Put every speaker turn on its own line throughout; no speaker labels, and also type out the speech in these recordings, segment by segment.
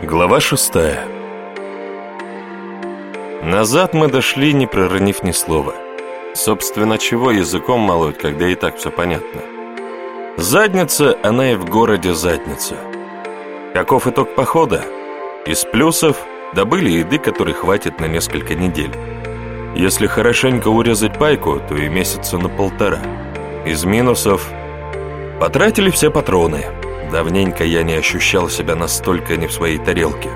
Глава шестая Назад мы дошли, не проронив ни слова. Собственно, чего языком молоть, когда и так все понятно. Задница, она и в городе задница. Каков итог похода? Из плюсов добыли еды, которой хватит на несколько недель. Если хорошенько урезать пайку, то и месяца на полтора. Из минусов потратили все патроны – Давненько я не ощущал себя настолько не в своей тарелке.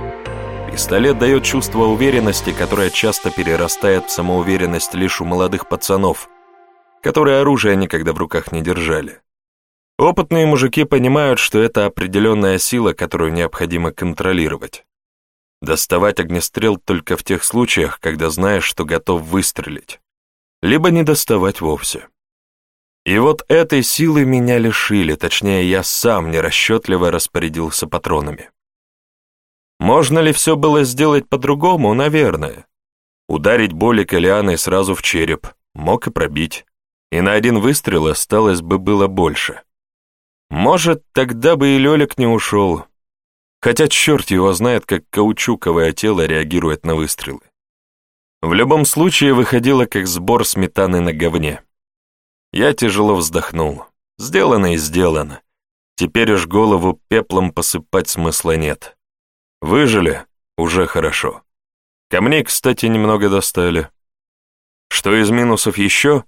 Пистолет дает чувство уверенности, которое часто перерастает в самоуверенность лишь у молодых пацанов, которые оружие никогда в руках не держали. Опытные мужики понимают, что это определенная сила, которую необходимо контролировать. Доставать огнестрел только в тех случаях, когда знаешь, что готов выстрелить. Либо не доставать вовсе. И вот этой силы меня лишили, точнее, я сам нерасчетливо распорядился патронами. Можно ли все было сделать по-другому? Наверное. Ударить Болика лианой сразу в череп, мог и пробить, и на один выстрел осталось бы было больше. Может, тогда бы и Лёлик не ушел, хотя черт его знает, как каучуковое тело реагирует на выстрелы. В любом случае выходило как сбор сметаны на говне. Я тяжело вздохнул. Сделано и сделано. Теперь уж голову пеплом посыпать смысла нет. Выжили? Уже хорошо. Камней, кстати, немного достали. Что из минусов еще?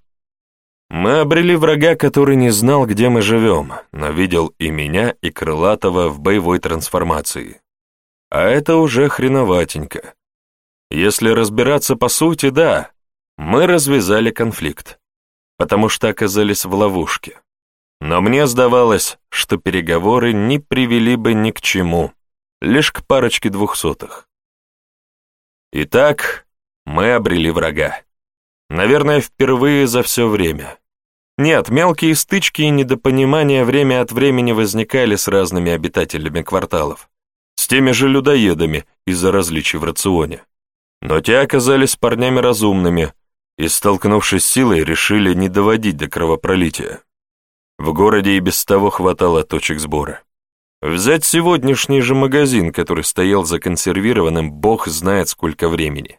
Мы обрели врага, который не знал, где мы живем, но видел и меня, и Крылатого в боевой трансформации. А это уже хреноватенько. Если разбираться по сути, да, мы развязали конфликт потому что оказались в ловушке. Но мне сдавалось, что переговоры не привели бы ни к чему, лишь к парочке двухсотых. Итак, мы обрели врага. Наверное, впервые за все время. Нет, мелкие стычки и недопонимания время от времени возникали с разными обитателями кварталов, с теми же людоедами из-за различий в рационе. Но те оказались парнями разумными, и, столкнувшись силой, решили не доводить до кровопролития. В городе и без того хватало точек сбора. Взять сегодняшний же магазин, который стоял законсервированным, бог знает сколько времени.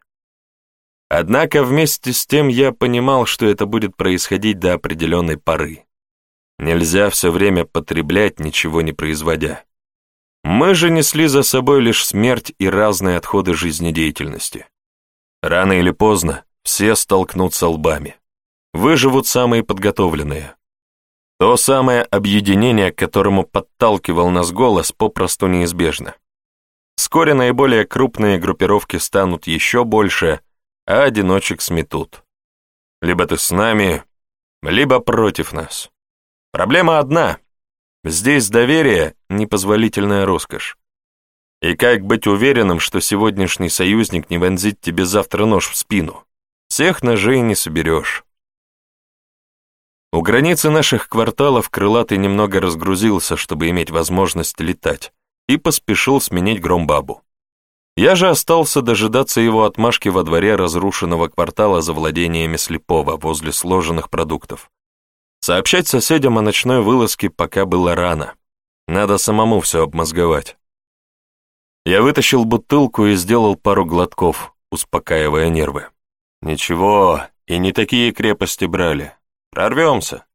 Однако вместе с тем я понимал, что это будет происходить до определенной поры. Нельзя все время потреблять, ничего не производя. Мы же несли за собой лишь смерть и разные отходы жизнедеятельности. Рано или поздно все столкнутся лбами. Выживут самые подготовленные. То самое объединение, к которому подталкивал нас голос, попросту неизбежно. Вскоре наиболее крупные группировки станут еще больше, а одиночек сметут. Либо ты с нами, либо против нас. Проблема одна. Здесь доверие — непозволительная роскошь. И как быть уверенным, что сегодняшний союзник не вонзит тебе завтра нож в спину? Всех ножей не соберешь. У границы наших кварталов крылатый немного разгрузился, чтобы иметь возможность летать, и поспешил сменить Громбабу. Я же остался дожидаться его отмашки во дворе разрушенного квартала за владениями слепого возле сложенных продуктов. Сообщать соседям о ночной вылазке пока было рано. Надо самому все обмозговать. Я вытащил бутылку и сделал пару глотков, успокаивая нервы. Ничего, и не такие крепости брали. Прорвемся.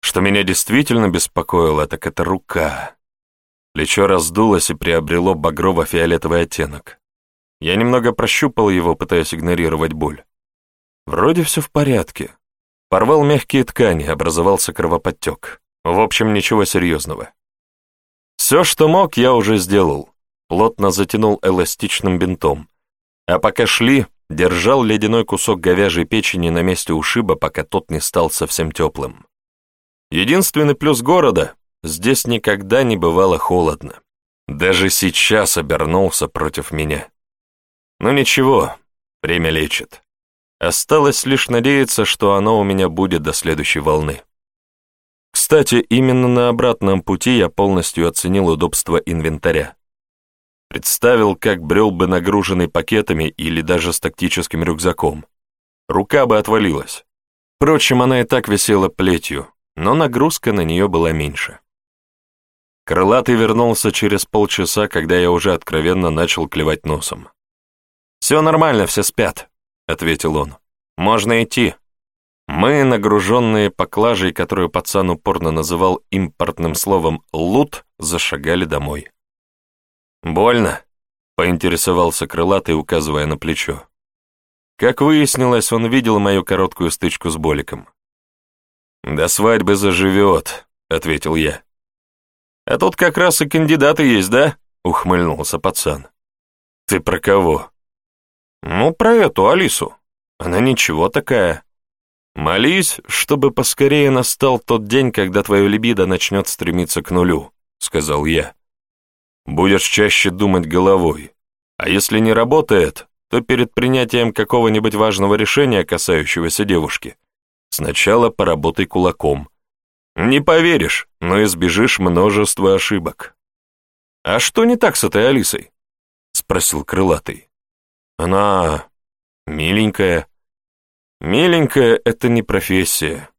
Что меня действительно беспокоило, так это рука. Плечо раздулось и приобрело багрово-фиолетовый оттенок. Я немного прощупал его, пытаясь игнорировать боль. Вроде все в порядке. Порвал мягкие ткани, образовался кровоподтек. В общем, ничего серьезного. Все, что мог, я уже сделал. Плотно затянул эластичным бинтом. А пока шли, держал ледяной кусок говяжьей печени на месте ушиба, пока тот не стал совсем теплым. Единственный плюс города — здесь никогда не бывало холодно. Даже сейчас обернулся против меня. Но ничего, время лечит. Осталось лишь надеяться, что оно у меня будет до следующей волны. Кстати, именно на обратном пути я полностью оценил удобство инвентаря. Представил, как брел бы нагруженный пакетами или даже с тактическим рюкзаком. Рука бы отвалилась. Впрочем, она и так висела плетью, но нагрузка на нее была меньше. Крылатый вернулся через полчаса, когда я уже откровенно начал клевать носом. «Все нормально, все спят», — ответил он. «Можно идти». Мы, нагруженные поклажей, которую пацан упорно называл импортным словом «лут», зашагали домой. «Больно?» — поинтересовался крылатый, указывая на плечо. Как выяснилось, он видел мою короткую стычку с Боликом. «До свадьбы заживет», — ответил я. «А тут как раз и кандидаты есть, да?» — ухмыльнулся пацан. «Ты про кого?» «Ну, про эту Алису. Она ничего такая. Молись, чтобы поскорее настал тот день, когда твое либидо начнет стремиться к нулю», — сказал я. «Будешь чаще думать головой. А если не работает, то перед принятием какого-нибудь важного решения, касающегося девушки, сначала поработай кулаком. Не поверишь, но избежишь множества ошибок. «А что не так с этой Алисой?» — спросил крылатый. «Она миленькая». «Миленькая — это не профессия.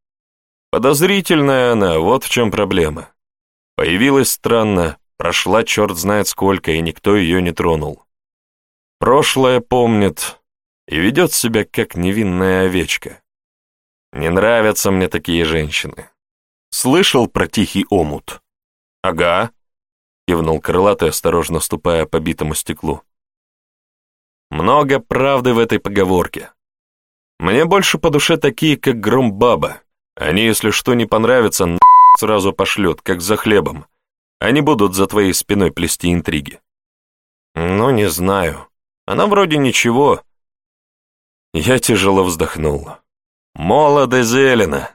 Подозрительная она, вот в чем проблема. Появилась странно, прошла черт знает сколько, и никто ее не тронул. Прошлое помнит и ведет себя как невинная овечка. Не нравятся мне такие женщины. Слышал про тихий омут? Ага, кивнул крылатый, осторожно ступая по битому стеклу. Много правды в этой поговорке. Мне больше по душе такие, как Громбаба. Они, если что не понравится, сразу пошлют, как за хлебом. Они будут за твоей спиной плести интриги. Ну, не знаю. Она вроде ничего. Я тяжело вздохнул. Молодо зелено.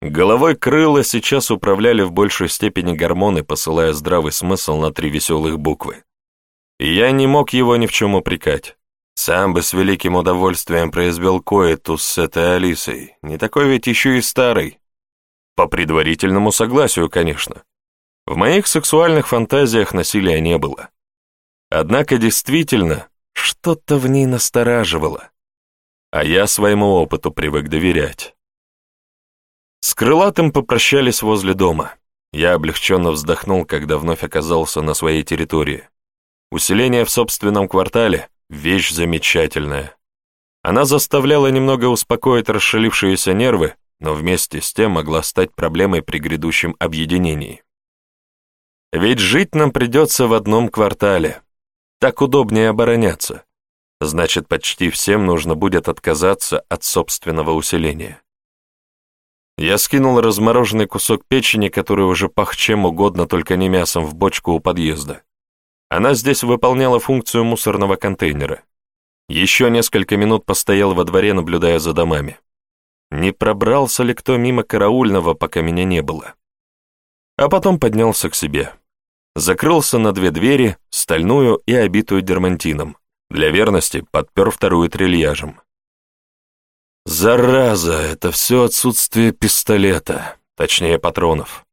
Головой крыла сейчас управляли в большей степени гормоны, посылая здравый смысл на три веселых буквы. И я не мог его ни в чем упрекать. Сам бы с великим удовольствием произвел коэтус с этой Алисой, не такой ведь еще и старый. По предварительному согласию, конечно. В моих сексуальных фантазиях насилия не было. Однако действительно, что-то в ней настораживало. А я своему опыту привык доверять. С крылатым попрощались возле дома. Я облегченно вздохнул, когда вновь оказался на своей территории. Усиление в собственном квартале — вещь замечательная. Она заставляла немного успокоить расшалившиеся нервы, но вместе с тем могла стать проблемой при грядущем объединении. Ведь жить нам придется в одном квартале, так удобнее обороняться. Значит, почти всем нужно будет отказаться от собственного усиления. Я скинул размороженный кусок печени, который уже пах чем угодно, только не мясом, в бочку у подъезда. Она здесь выполняла функцию мусорного контейнера. Еще несколько минут постоял во дворе, наблюдая за домами. Не пробрался ли кто мимо караульного, пока меня не было. А потом поднялся к себе закрылся на две двери, стальную и обитую дермантином. Для верности подпер вторую трильяжем. Зараза, это все отсутствие пистолета, точнее патронов.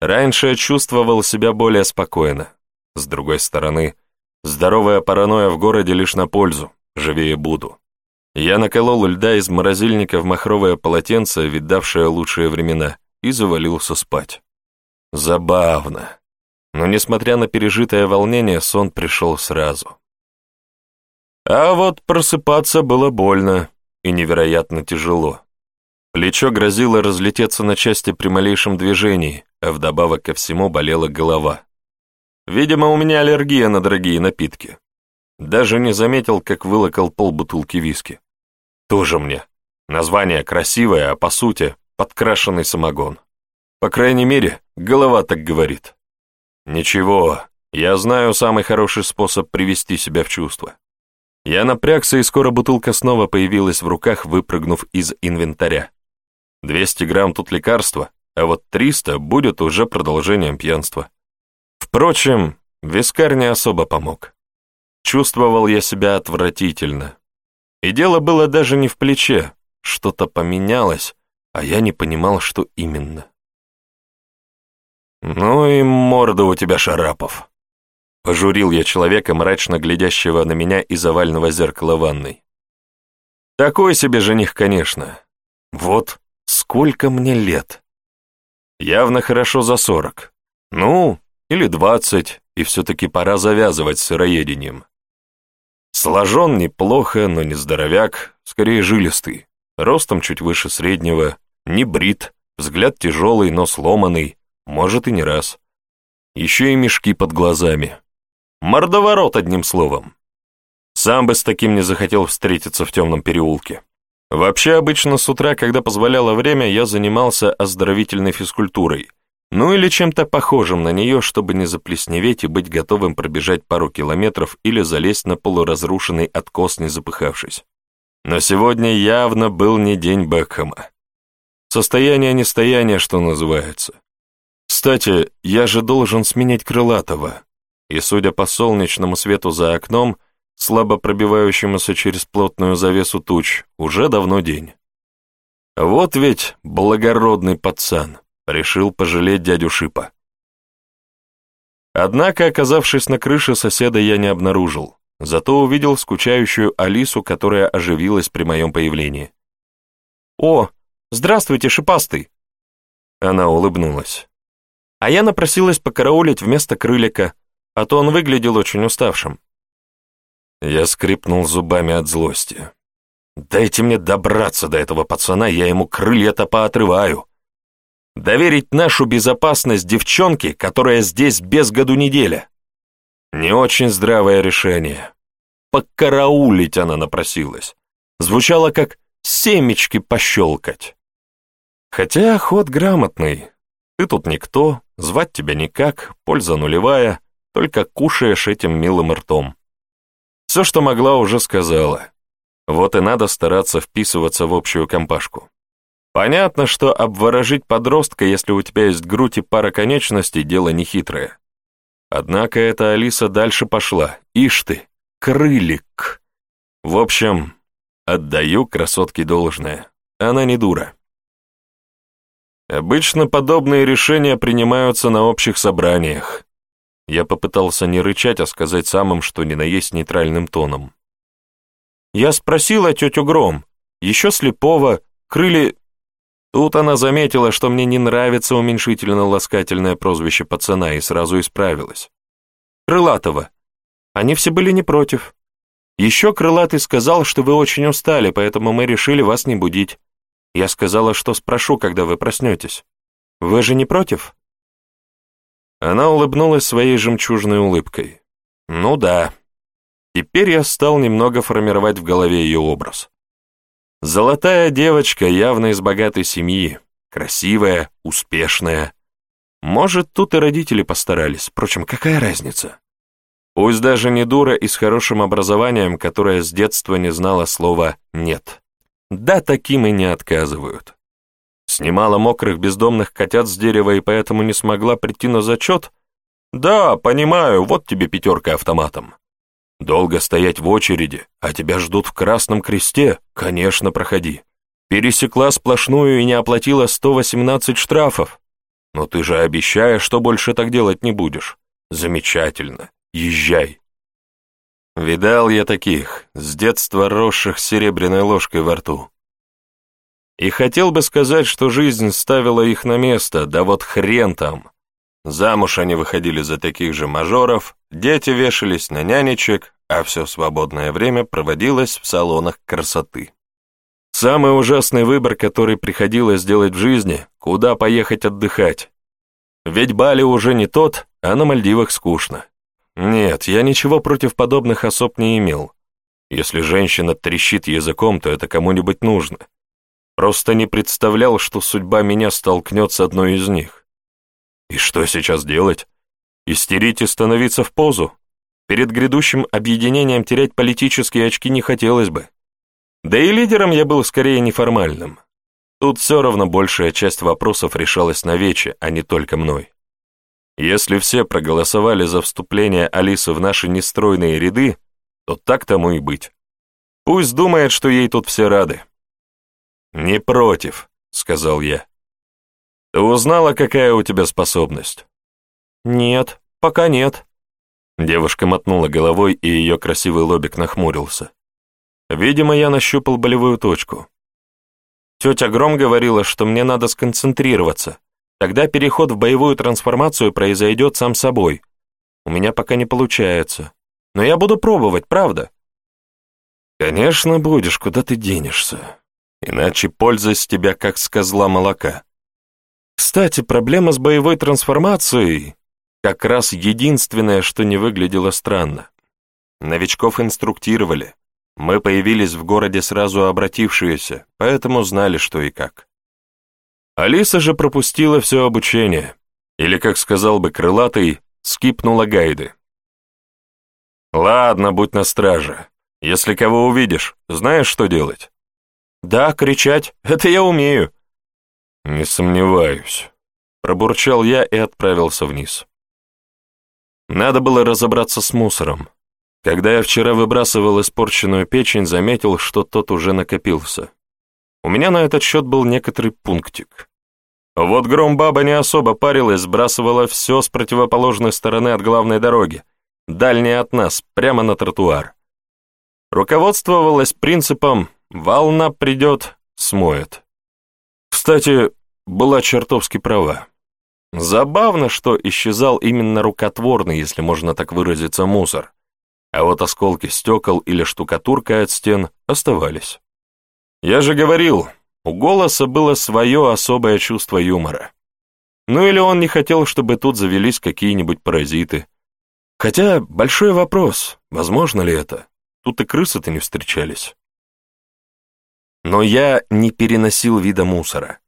Раньше я чувствовал себя более спокойно. С другой стороны, здоровая паранойя в городе лишь на пользу, живее буду. Я наколол льда из морозильника в махровое полотенце, видавшее лучшие времена, и завалился спать. Забавно но, несмотря на пережитое волнение, сон пришел сразу. А вот просыпаться было больно и невероятно тяжело. Плечо грозило разлететься на части при малейшем движении, а вдобавок ко всему болела голова. Видимо, у меня аллергия на дорогие напитки. Даже не заметил, как вылокал полбутылки виски. Тоже мне. Название красивое, а по сути подкрашенный самогон. По крайней мере, голова так говорит. «Ничего, я знаю самый хороший способ привести себя в чувство». Я напрягся, и скоро бутылка снова появилась в руках, выпрыгнув из инвентаря. 200 грамм тут лекарства, а вот 300 будет уже продолжением пьянства. Впрочем, вискарь не особо помог. Чувствовал я себя отвратительно. И дело было даже не в плече, что-то поменялось, а я не понимал, что именно. «Ну и морда у тебя, Шарапов!» Пожурил я человека, мрачно глядящего на меня из овального зеркала ванной. «Такой себе жених, конечно. Вот сколько мне лет. Явно хорошо за сорок. Ну, или двадцать, и все-таки пора завязывать сыроедением. Сложен неплохо, но не здоровяк, скорее жилистый, ростом чуть выше среднего, не брит, взгляд тяжелый, но сломанный, может и не раз. Еще и мешки под глазами. Мордоворот, одним словом. Сам бы с таким не захотел встретиться в темном переулке. Вообще, обычно с утра, когда позволяло время, я занимался оздоровительной физкультурой, ну или чем-то похожим на нее, чтобы не заплесневеть и быть готовым пробежать пару километров или залезть на полуразрушенный откос, не запыхавшись. Но сегодня явно был не день Бекхэма. Состояние нестояния, что называется. Кстати, я же должен сменять Крылатого, и, судя по солнечному свету за окном, слабо пробивающемуся через плотную завесу туч, уже давно день. Вот ведь благородный пацан, решил пожалеть дядю Шипа. Однако, оказавшись на крыше соседа, я не обнаружил, зато увидел скучающую Алису, которая оживилась при моем появлении. «О, здравствуйте, Шипастый!» Она улыбнулась. А я напросилась покараулить вместо крылика, а то он выглядел очень уставшим. Я скрипнул зубами от злости. «Дайте мне добраться до этого пацана, я ему крылья-то поотрываю. Доверить нашу безопасность девчонке, которая здесь без году неделя. Не очень здравое решение. Покараулить она напросилась. Звучало как «семечки пощелкать». Хотя ход грамотный. Ты тут никто, звать тебя никак, польза нулевая, только кушаешь этим милым ртом. Все, что могла, уже сказала. Вот и надо стараться вписываться в общую компашку. Понятно, что обворожить подростка, если у тебя есть грудь и пара конечностей, дело нехитрое. Однако эта Алиса дальше пошла. Ишь ты, крылик. В общем, отдаю красотке должное. Она не дура. Обычно подобные решения принимаются на общих собраниях. Я попытался не рычать, а сказать самым, что ни на есть нейтральным тоном. Я спросила тетю Гром, еще слепого, крыли... Тут она заметила, что мне не нравится уменьшительно-ласкательное прозвище пацана, и сразу исправилась. Крылатого. Они все были не против. Еще Крылатый сказал, что вы очень устали, поэтому мы решили вас не будить. Я сказала, что спрошу, когда вы проснетесь. Вы же не против?» Она улыбнулась своей жемчужной улыбкой. «Ну да. Теперь я стал немного формировать в голове ее образ. Золотая девочка, явно из богатой семьи, красивая, успешная. Может, тут и родители постарались, впрочем, какая разница? Пусть даже не дура и с хорошим образованием, которая с детства не знала слова «нет». Да, таким и не отказывают. Снимала мокрых бездомных котят с дерева и поэтому не смогла прийти на зачет? Да, понимаю, вот тебе пятерка автоматом. Долго стоять в очереди, а тебя ждут в красном кресте? Конечно, проходи. Пересекла сплошную и не оплатила 118 штрафов. Но ты же обещаешь, что больше так делать не будешь. Замечательно, езжай. Видал я таких, с детства росших серебряной ложкой во рту. И хотел бы сказать, что жизнь ставила их на место, да вот хрен там. Замуж они выходили за таких же мажоров, дети вешались на нянечек, а все свободное время проводилось в салонах красоты. Самый ужасный выбор, который приходилось делать в жизни, куда поехать отдыхать. Ведь Бали уже не тот, а на Мальдивах скучно. Нет, я ничего против подобных особ не имел. Если женщина трещит языком, то это кому-нибудь нужно. Просто не представлял, что судьба меня столкнет с одной из них. И что сейчас делать? Истерить и становиться в позу? Перед грядущим объединением терять политические очки не хотелось бы. Да и лидером я был скорее неформальным. Тут все равно большая часть вопросов решалась на вече, а не только мной. Если все проголосовали за вступление Алисы в наши нестройные ряды, то так тому и быть. Пусть думает, что ей тут все рады. «Не против», — сказал я. «Ты узнала, какая у тебя способность?» «Нет, пока нет». Девушка мотнула головой, и ее красивый лобик нахмурился. Видимо, я нащупал болевую точку. Тетя Гром говорила, что мне надо сконцентрироваться, Тогда переход в боевую трансформацию произойдет сам собой. У меня пока не получается. Но я буду пробовать, правда? Конечно, будешь, куда ты денешься. Иначе польза с тебя как с козла молока. Кстати, проблема с боевой трансформацией как раз единственное, что не выглядело странно. Новичков инструктировали. Мы появились в городе сразу обратившиеся, поэтому знали, что и как. Алиса же пропустила все обучение, или, как сказал бы крылатый, скипнула гайды. «Ладно, будь на страже. Если кого увидишь, знаешь, что делать?» «Да, кричать. Это я умею». «Не сомневаюсь», — пробурчал я и отправился вниз. Надо было разобраться с мусором. Когда я вчера выбрасывал испорченную печень, заметил, что тот уже накопился. У меня на этот счет был некоторый пунктик. Вот Громбаба не особо парилась, сбрасывала все с противоположной стороны от главной дороги, дальней от нас, прямо на тротуар. Руководствовалась принципом «волна придет, смоет». Кстати, была чертовски права. Забавно, что исчезал именно рукотворный, если можно так выразиться, мусор, а вот осколки стекол или штукатурка от стен оставались. Я же говорил, у голоса было свое особое чувство юмора. Ну или он не хотел, чтобы тут завелись какие-нибудь паразиты. Хотя большой вопрос, возможно ли это? Тут и крысы-то не встречались. Но я не переносил вида мусора.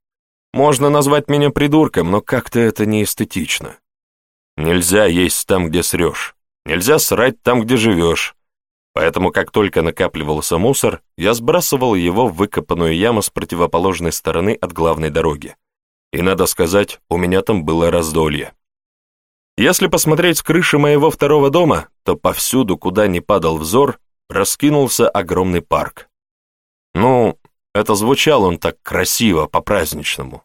Можно назвать меня придурком, но как-то это не эстетично. Нельзя есть там, где срешь. Нельзя срать там, где живешь. Поэтому, как только накапливался мусор, я сбрасывал его в выкопанную яму с противоположной стороны от главной дороги. И, надо сказать, у меня там было раздолье. Если посмотреть с крыши моего второго дома, то повсюду, куда ни падал взор, раскинулся огромный парк. Ну, это звучал он так красиво, по-праздничному.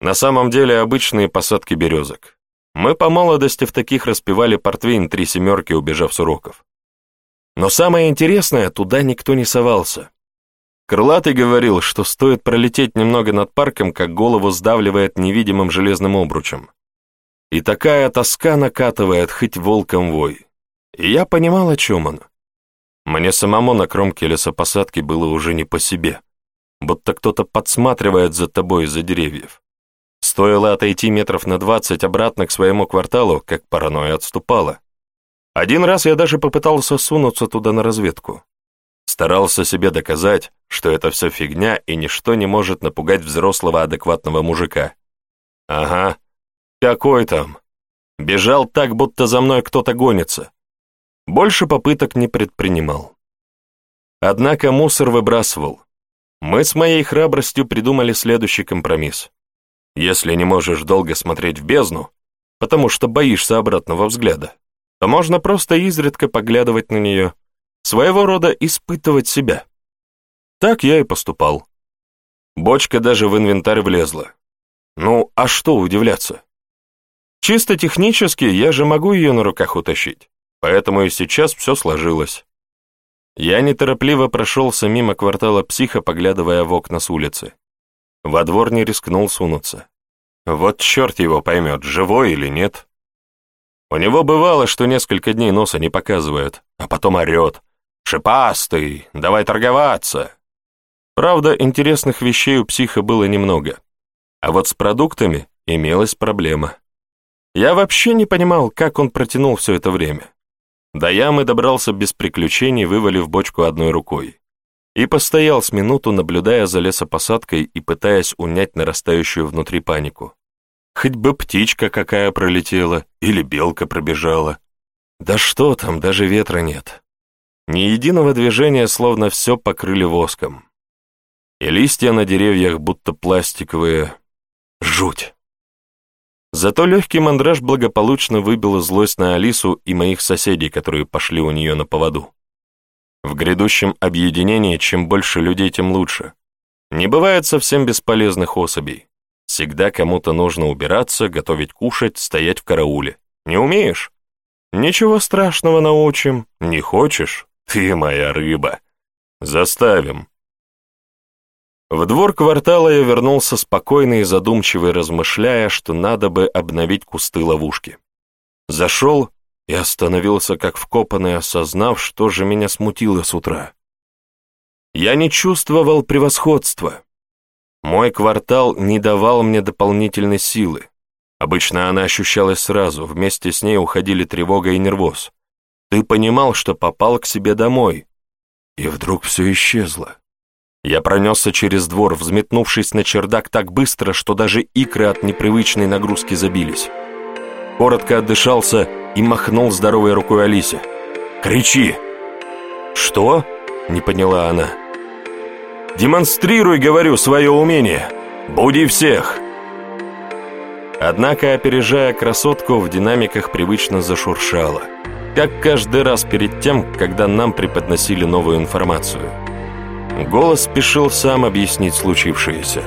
На самом деле обычные посадки березок. Мы по молодости в таких распевали портвейн три семерки, убежав с уроков. Но самое интересное, туда никто не совался. Крылатый говорил, что стоит пролететь немного над парком, как голову сдавливает невидимым железным обручем. И такая тоска накатывает, хоть волком вой. И я понимал, о чем он. Мне самому на кромке лесопосадки было уже не по себе, будто кто-то подсматривает за тобой из-за деревьев. Стоило отойти метров на двадцать обратно к своему кварталу, как паранойя отступала. Один раз я даже попытался сунуться туда на разведку. Старался себе доказать, что это все фигня и ничто не может напугать взрослого адекватного мужика. Ага, какой там? Бежал так, будто за мной кто-то гонится. Больше попыток не предпринимал. Однако мусор выбрасывал. Мы с моей храбростью придумали следующий компромисс. Если не можешь долго смотреть в бездну, потому что боишься обратного взгляда, то можно просто изредка поглядывать на нее, своего рода испытывать себя. Так я и поступал. Бочка даже в инвентарь влезла. Ну, а что удивляться? Чисто технически я же могу ее на руках утащить, поэтому и сейчас все сложилось. Я неторопливо прошелся мимо квартала психа, поглядывая в окна с улицы. Во двор не рискнул сунуться. Вот черт его поймет, живой или нет. У него бывало, что несколько дней носа не показывает, а потом орет. «Шипастый, давай торговаться!» Правда, интересных вещей у психа было немного. А вот с продуктами имелась проблема. Я вообще не понимал, как он протянул все это время. До ямы добрался без приключений, вывалив бочку одной рукой. И постоял с минуту, наблюдая за лесопосадкой и пытаясь унять нарастающую внутри панику. Хоть бы птичка какая пролетела или белка пробежала. Да что там, даже ветра нет. Ни единого движения, словно все покрыли воском. И листья на деревьях будто пластиковые. Жуть. Зато легкий мандраж благополучно выбил злость на Алису и моих соседей, которые пошли у нее на поводу. В грядущем объединении чем больше людей, тем лучше. Не бывает совсем бесполезных особей. Всегда кому-то нужно убираться, готовить кушать, стоять в карауле. Не умеешь? Ничего страшного научим. Не хочешь? Ты моя рыба. Заставим. В двор квартала я вернулся спокойный и задумчивый, размышляя, что надо бы обновить кусты ловушки. Зашел и остановился как вкопанный, осознав, что же меня смутило с утра. Я не чувствовал превосходства. Мой квартал не давал мне дополнительной силы. Обычно она ощущалась сразу, вместе с ней уходили тревога и нервоз. Ты понимал, что попал к себе домой, и вдруг все исчезло. Я пронесся через двор, взметнувшись на чердак так быстро, что даже икры от непривычной нагрузки забились. Коротко отдышался и махнул здоровой рукой Алисе. «Кричи!» «Что?» — не поняла она. «Демонстрируй, говорю, свое умение! Буди всех!» Однако, опережая красотку, в динамиках привычно зашуршало, как каждый раз перед тем, когда нам преподносили новую информацию. Голос спешил сам объяснить случившееся.